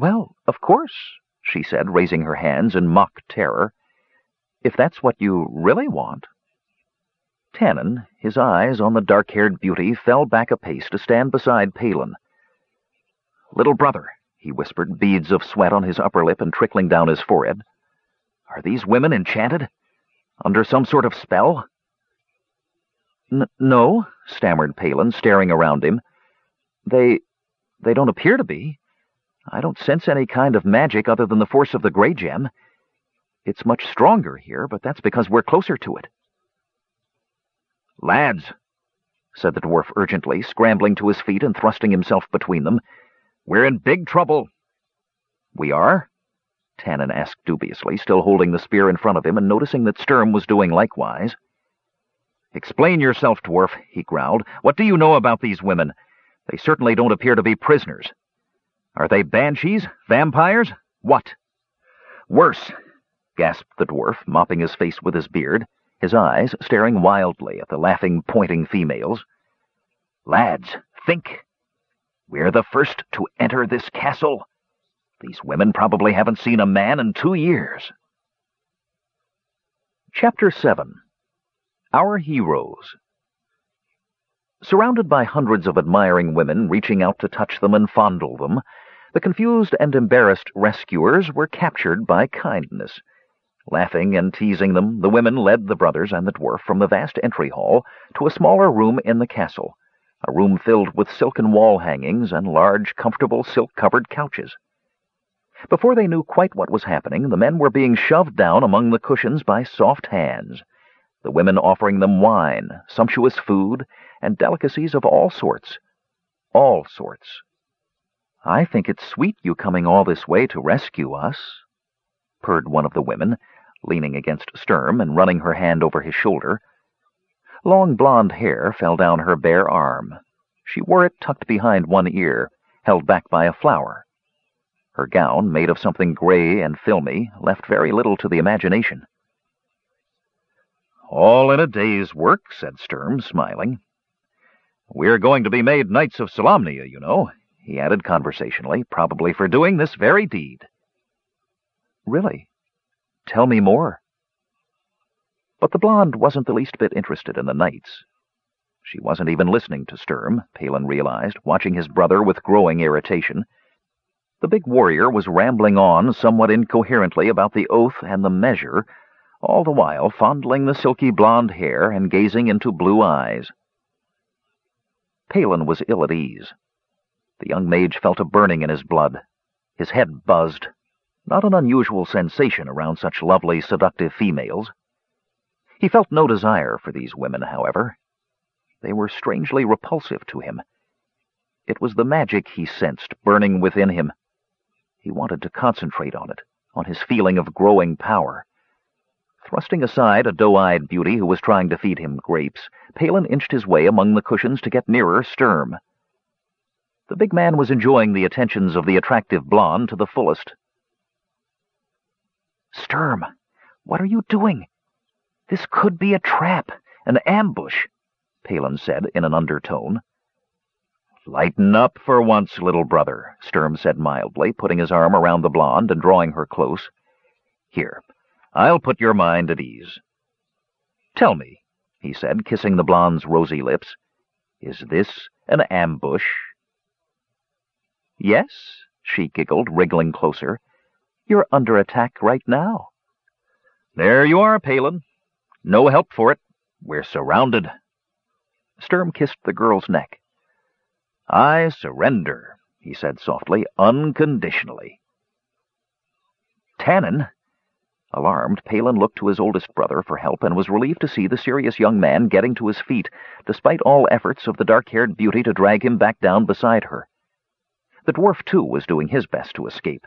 Well, of course, she said, raising her hands in mock terror. If that's what you really want. Tanin, his eyes on the dark-haired beauty, fell back a pace to stand beside Palin. Little brother, he whispered, beads of sweat on his upper lip and trickling down his forehead. Are these women enchanted? Under some sort of spell? N no, stammered Palin, staring around him. They... they don't appear to be. I don't sense any kind of magic other than the force of the Grey Gem. It's much stronger here, but that's because we're closer to it. Lads, said the dwarf urgently, scrambling to his feet and thrusting himself between them, we're in big trouble. We are? Tanin asked dubiously, still holding the spear in front of him and noticing that Sturm was doing likewise. Explain yourself, dwarf, he growled. What do you know about these women? They certainly don't appear to be prisoners. Are they banshees? Vampires? What? Worse, gasped the dwarf, mopping his face with his beard, his eyes staring wildly at the laughing, pointing females. Lads, think! We're the first to enter this castle. These women probably haven't seen a man in two years. Chapter 7 Our Heroes Surrounded by hundreds of admiring women reaching out to touch them and fondle them, the confused and embarrassed rescuers were captured by kindness. Laughing and teasing them, the women led the brothers and the dwarf from the vast entry hall to a smaller room in the castle, a room filled with silken wall hangings and large, comfortable, silk-covered couches. Before they knew quite what was happening, the men were being shoved down among the cushions by soft hands, the women offering them wine, sumptuous food, and delicacies of all sorts. All sorts. I think it's sweet you coming all this way to rescue us, purred one of the women, leaning against Sturm and running her hand over his shoulder. Long blonde hair fell down her bare arm. She wore it tucked behind one ear, held back by a flower. Her gown, made of something gray and filmy, left very little to the imagination. All in a day's work, said Sturm, smiling. We're going to be made Knights of Solamnia, you know, he added conversationally, probably for doing this very deed. Really? Tell me more. But the blonde wasn't the least bit interested in the knights. She wasn't even listening to Sturm, Palin realized, watching his brother with growing irritation. The big warrior was rambling on somewhat incoherently about the oath and the measure, all the while fondling the silky blonde hair and gazing into blue eyes. Palin was ill at ease. The young mage felt a burning in his blood. His head buzzed, not an unusual sensation around such lovely, seductive females. He felt no desire for these women, however. They were strangely repulsive to him. It was the magic he sensed burning within him. He wanted to concentrate on it, on his feeling of growing power. Thrusting aside a doe-eyed beauty who was trying to feed him grapes, Palin inched his way among the cushions to get nearer Sturm. The big man was enjoying the attentions of the attractive blonde to the fullest. Sturm, what are you doing? This could be a trap, an ambush, Palin said in an undertone. Lighten up for once, little brother, Sturm said mildly, putting his arm around the blonde and drawing her close. Here, I'll put your mind at ease. Tell me, he said, kissing the blonde's rosy lips, is this an ambush? Yes, she giggled, wriggling closer. You're under attack right now. There you are, Palin. No help for it. We're surrounded. Sturm kissed the girl's neck. I surrender, he said softly, unconditionally. Tanin! Alarmed, Palin looked to his oldest brother for help and was relieved to see the serious young man getting to his feet, despite all efforts of the dark-haired beauty to drag him back down beside her. The dwarf, too, was doing his best to escape.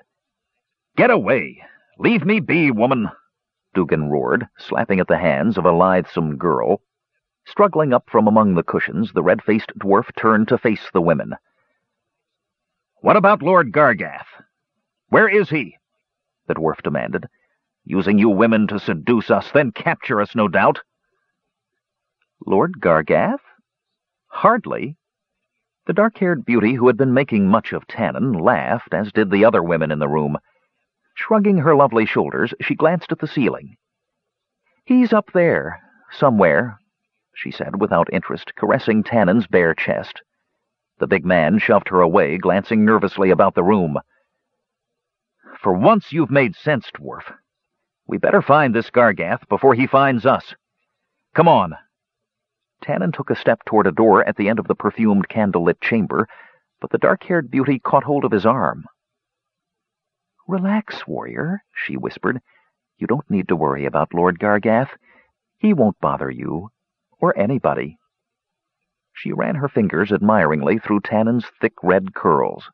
Get away! Leave me be, woman! Dougan roared, slapping at the hands of a lithesome girl. Struggling up from among the cushions, the red-faced dwarf turned to face the women. What about Lord Gargath? Where is he? The dwarf demanded. Using you women to seduce us, then capture us, no doubt. Lord Gargath? Hardly. The dark-haired beauty who had been making much of Tanin laughed, as did the other women in the room. Shrugging her lovely shoulders, she glanced at the ceiling. He's up there, somewhere, she said without interest, caressing Tanin's bare chest. The big man shoved her away, glancing nervously about the room. For once you've made sense, dwarf. We better find this Gargath before he finds us. Come on. Tanin took a step toward a door at the end of the perfumed candlelit chamber, but the dark-haired beauty caught hold of his arm. Relax, warrior, she whispered. You don't need to worry about Lord Gargath. He won't bother you, or anybody. She ran her fingers admiringly through Tanin's thick red curls.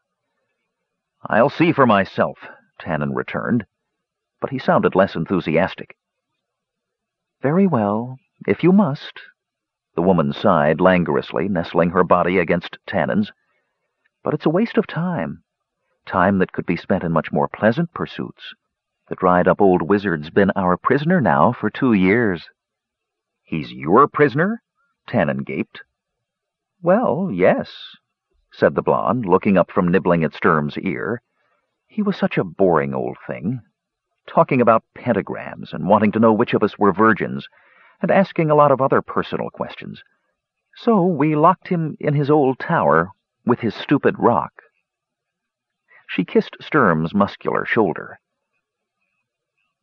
I'll see for myself, Tanin returned, but he sounded less enthusiastic. Very well, if you must. The woman sighed languorously, nestling her body against Tanin's. But it's a waste of time. Time that could be spent in much more pleasant pursuits. The dried-up old wizard's been our prisoner now for two years. He's your prisoner? Tanin gaped. Well, yes, said the blonde, looking up from nibbling at Sturm's ear. He was such a boring old thing, talking about pentagrams and wanting to know which of us were virgins, and asking a lot of other personal questions. So we locked him in his old tower with his stupid rock. She kissed Sturm's muscular shoulder.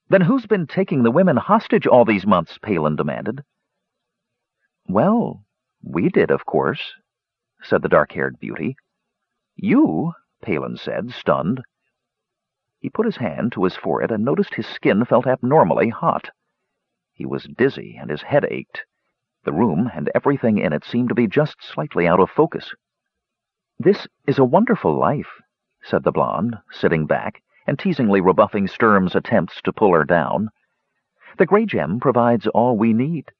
Then who's been taking the women hostage all these months? Palin demanded. Well, we did, of course, said the dark-haired beauty. You, Palin said, stunned. He put his hand to his forehead and noticed his skin felt abnormally hot. He was dizzy and his head ached. The room and everything in it seemed to be just slightly out of focus. This is a wonderful life, said the blonde, sitting back and teasingly rebuffing Sturm's attempts to pull her down. The Grey Gem provides all we need.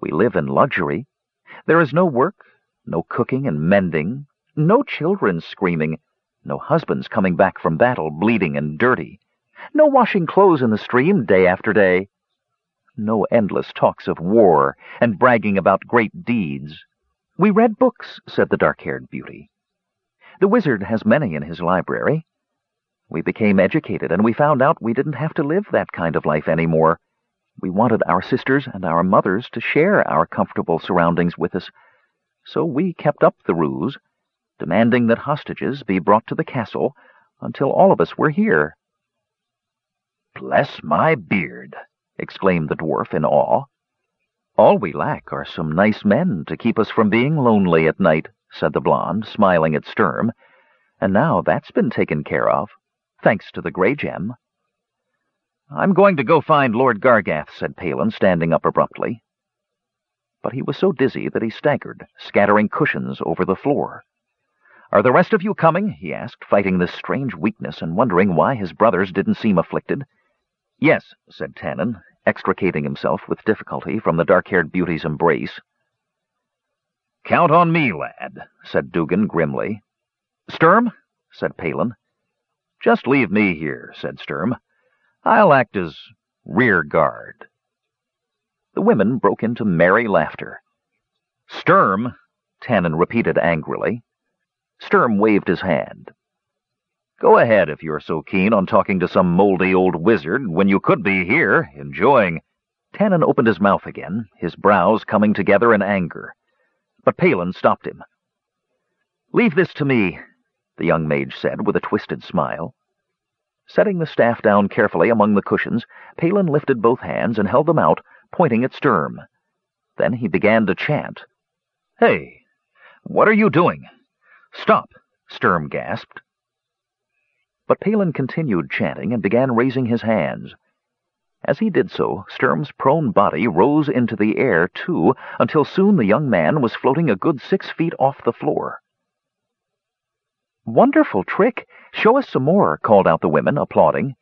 We live in luxury. There is no work, no cooking and mending, no children screaming, no husbands coming back from battle bleeding and dirty, no washing clothes in the stream day after day, no endless talks of war and bragging about great deeds. We read books, said the dark-haired beauty. The wizard has many in his library. We became educated, and we found out we didn't have to live that kind of life anymore. We wanted our sisters and our mothers to share our comfortable surroundings with us, so we kept up the ruse, demanding that hostages be brought to the castle until all of us were here. Bless my beard, exclaimed the dwarf in awe. All we lack are some nice men to keep us from being lonely at night, said the blonde, smiling at Sturm, and now that's been taken care of, thanks to the Grey Gem. I'm going to go find Lord Gargath, said Palin, standing up abruptly. But he was so dizzy that he staggered, scattering cushions over the floor. Are the rest of you coming? he asked, fighting this strange weakness and wondering why his brothers didn't seem afflicted. Yes, said Tanin, extricating himself with difficulty from the dark-haired beauty's embrace. Count on me, lad, said Dougan grimly. Sturm? said Palin. Just leave me here, said Sturm. I'll act as rear guard. The women broke into merry laughter. Sturm, Tanin repeated angrily. Sturm waved his hand. Go ahead if you're so keen on talking to some moldy old wizard when you could be here, enjoying... Tanin opened his mouth again, his brows coming together in anger. But Palin stopped him. Leave this to me, the young mage said with a twisted smile. Setting the staff down carefully among the cushions, Palin lifted both hands and held them out, pointing at Sturm. Then he began to chant. Hey, what are you doing? Stop, Sturm gasped. But Palin continued chanting and began raising his hands. As he did so, Sturm's prone body rose into the air, too, until soon the young man was floating a good six feet off the floor. Wonderful trick! Show us some more, called out the women, applauding.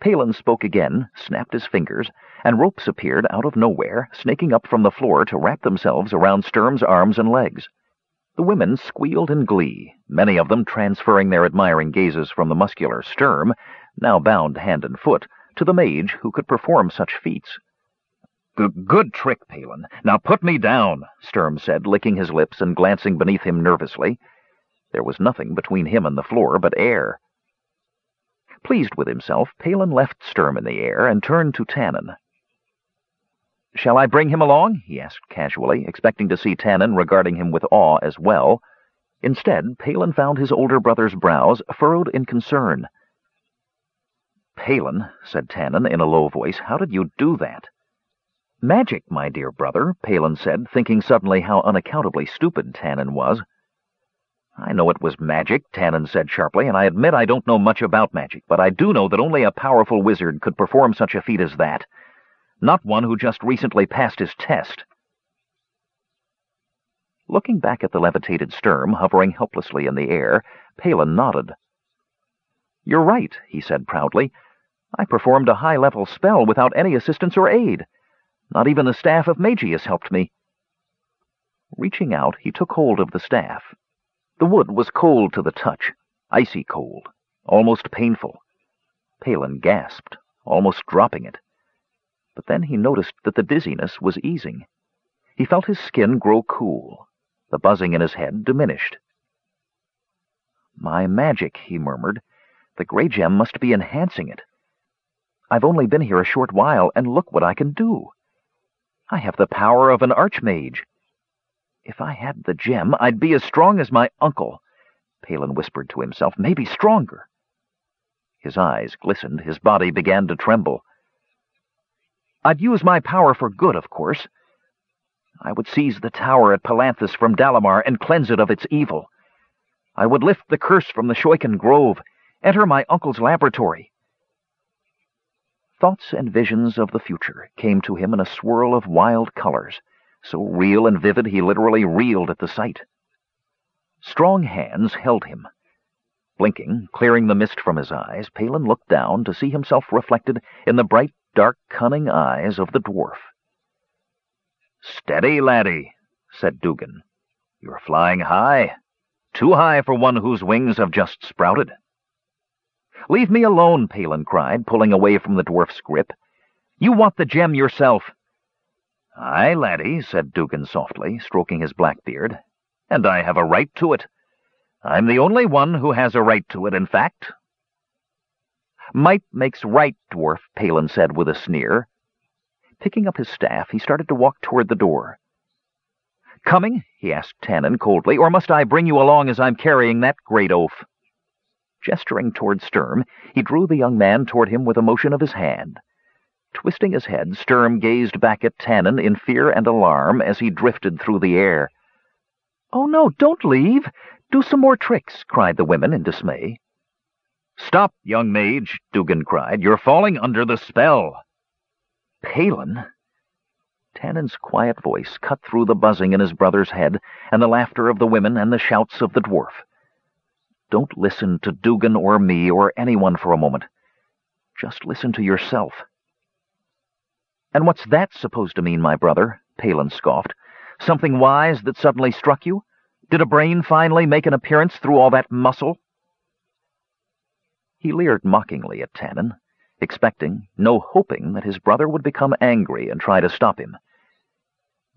Palin spoke again, snapped his fingers, and ropes appeared out of nowhere, snaking up from the floor to wrap themselves around Sturm's arms and legs. The women squealed in glee, many of them transferring their admiring gazes from the muscular Sturm, now bound hand and foot, to the mage who could perform such feats. good trick, Palin. Now put me down, Sturm said, licking his lips and glancing beneath him nervously. There was nothing between him and the floor but air. Pleased with himself, Palin left Sturm in the air and turned to Tanin. Shall I bring him along? he asked casually, expecting to see Tanin regarding him with awe as well. Instead, Palin found his older brother's brows furrowed in concern. Palin, said Tanin in a low voice, how did you do that? Magic, my dear brother, Palin said, thinking suddenly how unaccountably stupid Tanin was. I know it was magic, Tanin said sharply, and I admit I don't know much about magic, but I do know that only a powerful wizard could perform such a feat as that. Not one who just recently passed his test. Looking back at the levitated Sturm hovering helplessly in the air, Palin nodded. You're right, he said proudly. I performed a high-level spell without any assistance or aid. Not even the staff of Magius helped me. Reaching out, he took hold of the staff. The wood was cold to the touch, icy cold, almost painful. Palin gasped, almost dropping it. But then he noticed that the dizziness was easing. He felt his skin grow cool. The buzzing in his head diminished. My magic, he murmured. The gray gem must be enhancing it. I've only been here a short while, and look what I can do. I have the power of an archmage. If I had the gem, I'd be as strong as my uncle, Palin whispered to himself, maybe stronger. His eyes glistened, his body began to tremble. I'd use my power for good, of course. I would seize the tower at Palanthas from Dalamar and cleanse it of its evil. I would lift the curse from the Shoikan Grove, enter my uncle's laboratory. Thoughts and visions of the future came to him in a swirl of wild colors so real and vivid he literally reeled at the sight. Strong hands held him. Blinking, clearing the mist from his eyes, Palin looked down to see himself reflected in the bright, dark, cunning eyes of the dwarf. Steady, laddie, said Dougan. You're flying high. Too high for one whose wings have just sprouted. Leave me alone, Palin cried, pulling away from the dwarf's grip. You want the gem yourself. Aye, laddie, said Dougan softly, stroking his black beard, and I have a right to it. I'm the only one who has a right to it, in fact. Might makes right, dwarf, Palin said with a sneer. Picking up his staff, he started to walk toward the door. Coming? he asked Tanin coldly, or must I bring you along as I'm carrying that great oaf? Gesturing toward Sturm, he drew the young man toward him with a motion of his hand. Twisting his head, Sturm gazed back at Tanin in fear and alarm as he drifted through the air. "'Oh, no, don't leave! Do some more tricks!' cried the women in dismay. "'Stop, young mage!' Dougan cried. "'You're falling under the spell!' "'Palin!' Tanin's quiet voice cut through the buzzing in his brother's head and the laughter of the women and the shouts of the dwarf. Don't listen to Dougan or me or anyone for a moment. Just listen to yourself. And what's that supposed to mean, my brother? Palin scoffed. Something wise that suddenly struck you? Did a brain finally make an appearance through all that muscle? He leered mockingly at Tanin, expecting, no hoping, that his brother would become angry and try to stop him.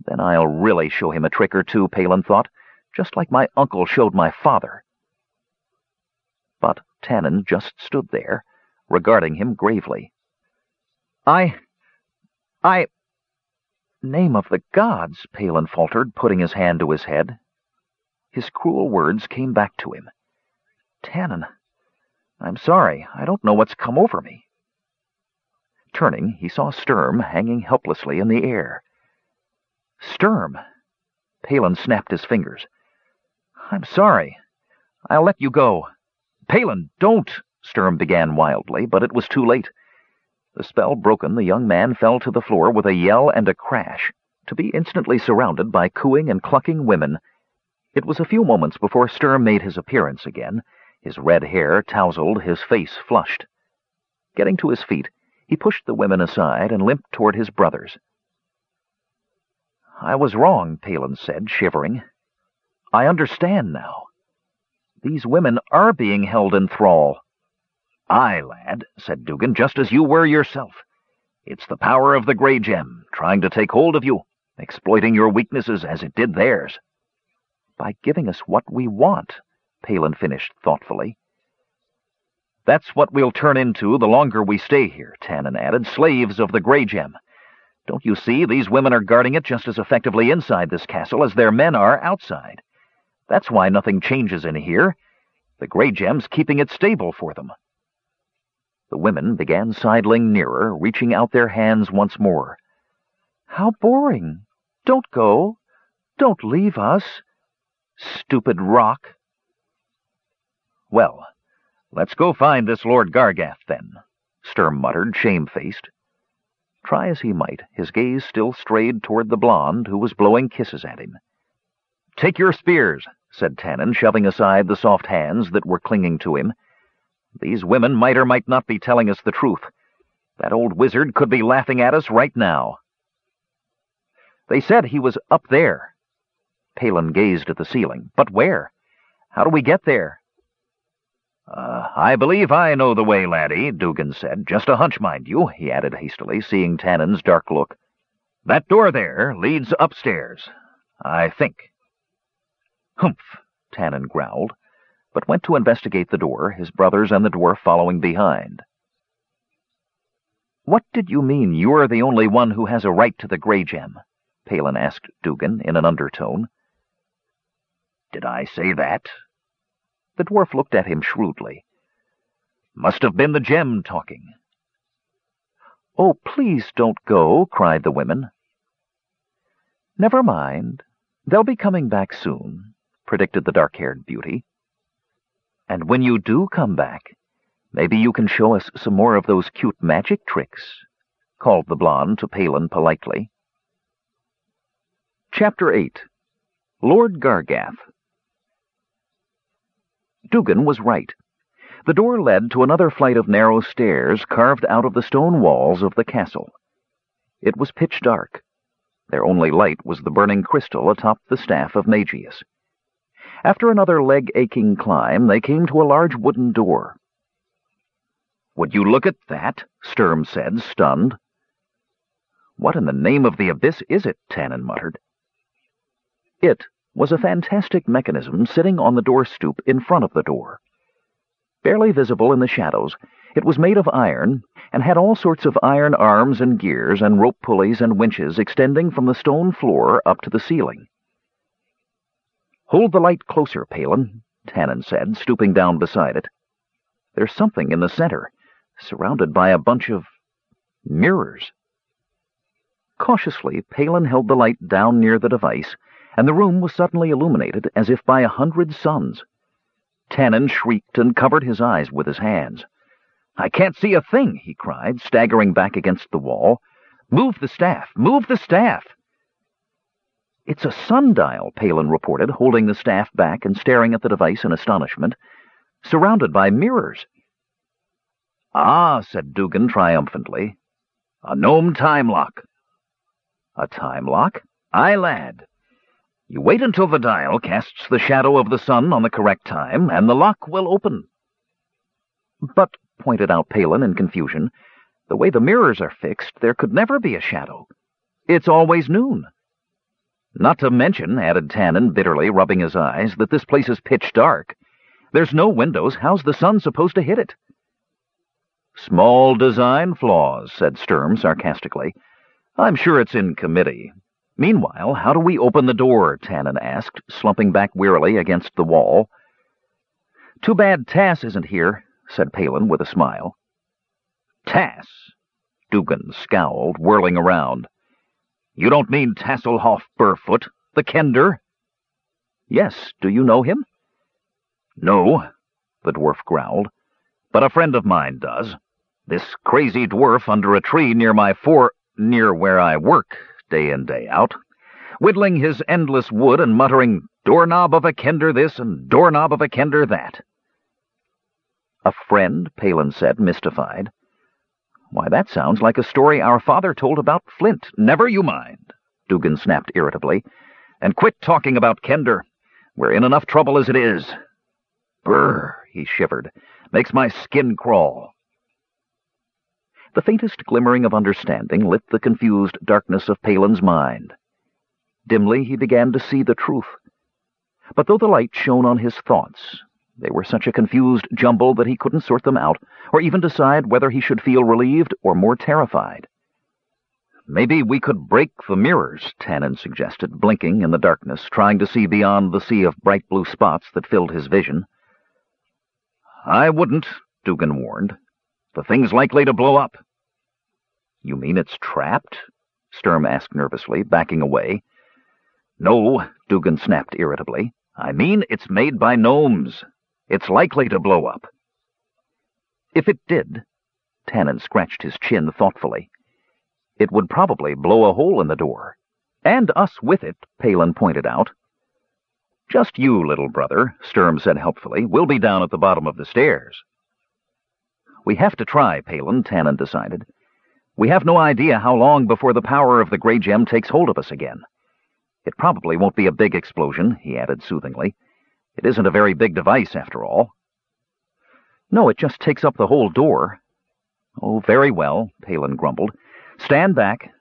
Then I'll really show him a trick or two, Palin thought, just like my uncle showed my father. But Tanin just stood there, regarding him gravely. I I... Name of the gods, Palin faltered, putting his hand to his head. His cruel words came back to him. Tanin, I'm sorry. I don't know what's come over me. Turning, he saw Sturm hanging helplessly in the air. Sturm! Palin snapped his fingers. I'm sorry. I'll let you go. Palin, don't! Sturm began wildly, but it was too late. The spell broken, the young man fell to the floor with a yell and a crash, to be instantly surrounded by cooing and clucking women. It was a few moments before Sturm made his appearance again, his red hair tousled, his face flushed. Getting to his feet, he pushed the women aside and limped toward his brothers. I was wrong, Palin said, shivering. I understand now. These women are being held in thrall. Aye, lad, said Dougan, just as you were yourself. It's the power of the Grey Gem, trying to take hold of you, exploiting your weaknesses as it did theirs. By giving us what we want, Palin finished thoughtfully. That's what we'll turn into the longer we stay here, Tanin added, slaves of the Grey Gem. Don't you see, these women are guarding it just as effectively inside this castle as their men are outside. That's why nothing changes in here. The Grey Gem's keeping it stable for them. The women began sidling nearer, reaching out their hands once more. How boring! Don't go! Don't leave us! Stupid rock! Well, let's go find this Lord Gargath, then, Sturm muttered, shamefaced. Try as he might, his gaze still strayed toward the blonde who was blowing kisses at him. Take your spears, said Tanin, shoving aside the soft hands that were clinging to him. These women might or might not be telling us the truth. That old wizard could be laughing at us right now. They said he was up there. Palin gazed at the ceiling. But where? How do we get there? Uh, I believe I know the way, laddie, Dougan said. Just a hunch, mind you, he added hastily, seeing Tanin's dark look. That door there leads upstairs, I think. Humph, Tanin growled but went to investigate the door, his brothers and the dwarf following behind. What did you mean you're the only one who has a right to the Grey Gem? Palin asked Dougan in an undertone. Did I say that? The dwarf looked at him shrewdly. Must have been the gem talking. Oh, please don't go, cried the women. Never mind. They'll be coming back soon, predicted the dark-haired beauty. And when you do come back, maybe you can show us some more of those cute magic tricks, called the blonde to Palin politely. Chapter 8 Lord Gargath Dougan was right. The door led to another flight of narrow stairs carved out of the stone walls of the castle. It was pitch dark. Their only light was the burning crystal atop the staff of Magius. After another leg-aching climb, they came to a large wooden door. Would you look at that? Sturm said, stunned. What in the name of the abyss is it? Tanin muttered. It was a fantastic mechanism sitting on the door stoop in front of the door. Barely visible in the shadows, it was made of iron and had all sorts of iron arms and gears and rope pulleys and winches extending from the stone floor up to the ceiling. Hold the light closer, Palin, Tanin said, stooping down beside it. There's something in the center, surrounded by a bunch of mirrors. Cautiously, Palin held the light down near the device, and the room was suddenly illuminated as if by a hundred suns. Tanin shrieked and covered his eyes with his hands. I can't see a thing, he cried, staggering back against the wall. Move the staff! Move the staff! It's a sundial, Palin reported, holding the staff back and staring at the device in astonishment. Surrounded by mirrors. Ah, said Dougan triumphantly. A gnome time lock. A time lock? Aye, lad. You wait until the dial casts the shadow of the sun on the correct time, and the lock will open. But, pointed out Palin in confusion, the way the mirrors are fixed, there could never be a shadow. It's always noon. Not to mention, added Tanin bitterly, rubbing his eyes, that this place is pitch dark. There's no windows. How's the sun supposed to hit it? Small design flaws, said Sturm sarcastically. I'm sure it's in committee. Meanwhile, how do we open the door? Tanin asked, slumping back wearily against the wall. Too bad Tass isn't here, said Palin with a smile. Tass? Dougan scowled, whirling around. You don't mean Tasselhoff Burrfoot, the Kender? Yes, do you know him? No, the dwarf growled, but a friend of mine does. This crazy dwarf under a tree near my fore... near where I work, day in day out, whittling his endless wood and muttering, doorknob of a Kender this and doorknob of a Kender that. A friend, Palin said, mystified. Why, that sounds like a story our father told about Flint. Never you mind, Dougan snapped irritably. And quit talking about Kender. We're in enough trouble as it is. Brr, he shivered. Makes my skin crawl. The faintest glimmering of understanding lit the confused darkness of Palin's mind. Dimly he began to see the truth. But though the light shone on his thoughts, they were such a confused jumble that he couldn't sort them out, or even decide whether he should feel relieved or more terrified. Maybe we could break the mirrors, Tanin suggested, blinking in the darkness, trying to see beyond the sea of bright blue spots that filled his vision. I wouldn't, Dougan warned. The thing's likely to blow up. You mean it's trapped? Sturm asked nervously, backing away. No, Dougan snapped irritably. I mean it's made by gnomes. It's likely to blow up. If it did, Tanin scratched his chin thoughtfully, it would probably blow a hole in the door. And us with it, Palin pointed out. Just you, little brother, Sturm said helpfully. We'll be down at the bottom of the stairs. We have to try, Palin, Tanin decided. We have no idea how long before the power of the Grey Gem takes hold of us again. It probably won't be a big explosion, he added soothingly. It isn't a very big device, after all. No, it just takes up the whole door. Oh, very well, Palin grumbled. Stand back.